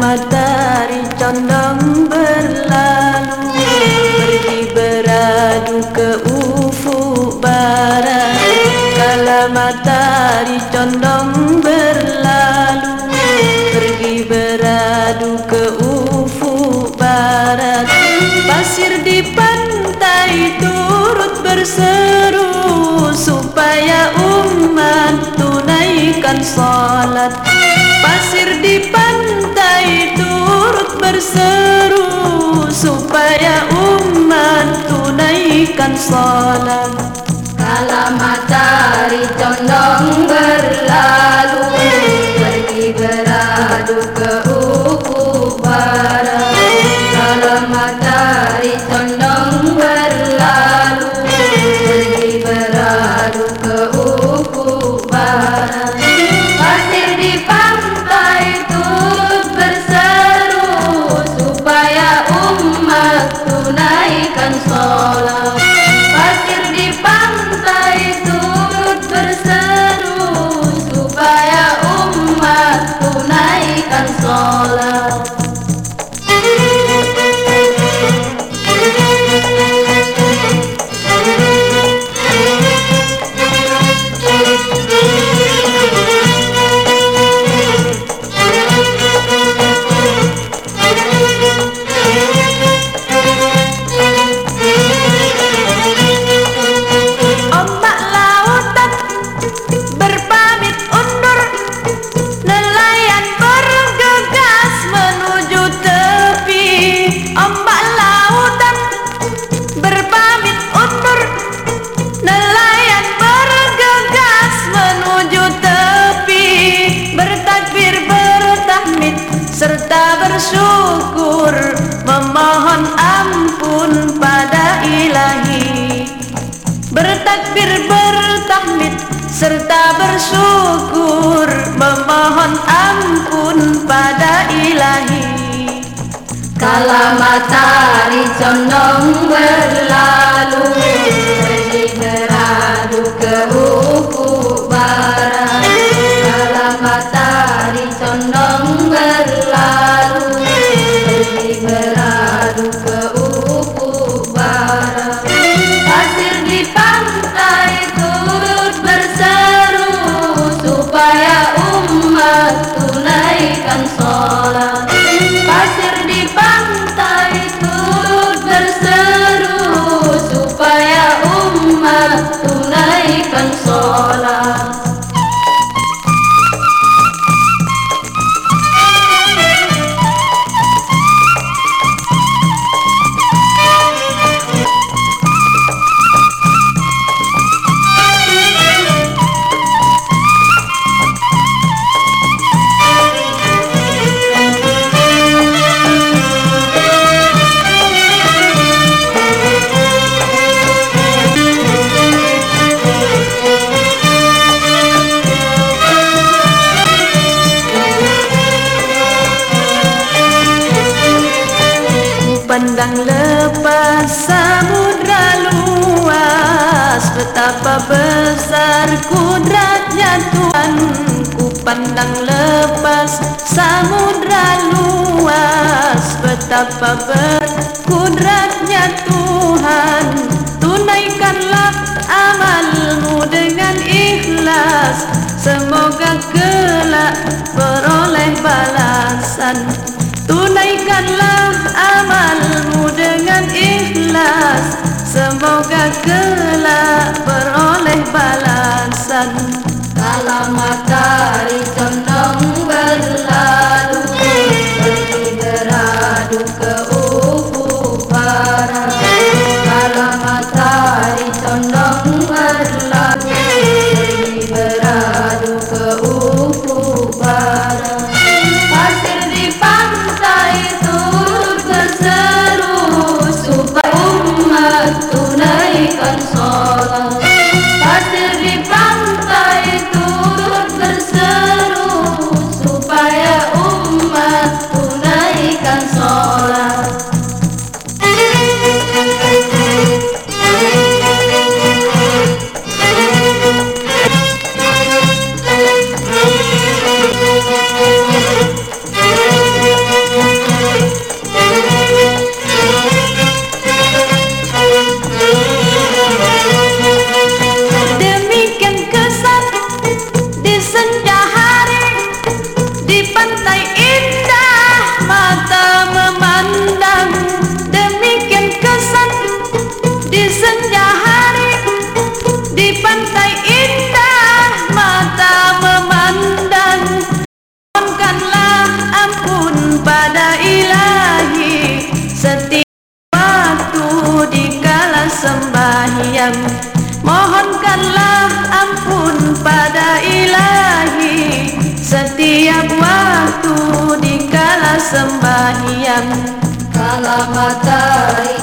Matahari condong berlalu. Pergi beradu ke ufuk barat. Kala matahari condong berlalu Pergi beradu ke ufuk barat. Pasir di pantai turut berseru Supaya umat tunaikan salat. Pasir di pantai berseru Supaya umat tunaikan salat Kala matahari condong berlalu tunaikan sholat Pasir di pantai serta bersyukur Memohon ampun pada ilahi. Kala matahari condong berlalu Betapa besar kudratnya Tuhan Ku pandang lepas samudra luas. Betapa berkudratnya Tuhan Tunaikanlah amalmu dengan ikhlas. Semoga kelak beroleh balasan. Tunaikanlah amalmu dengan ikhlas. Semoga kelak beradu Kalamatay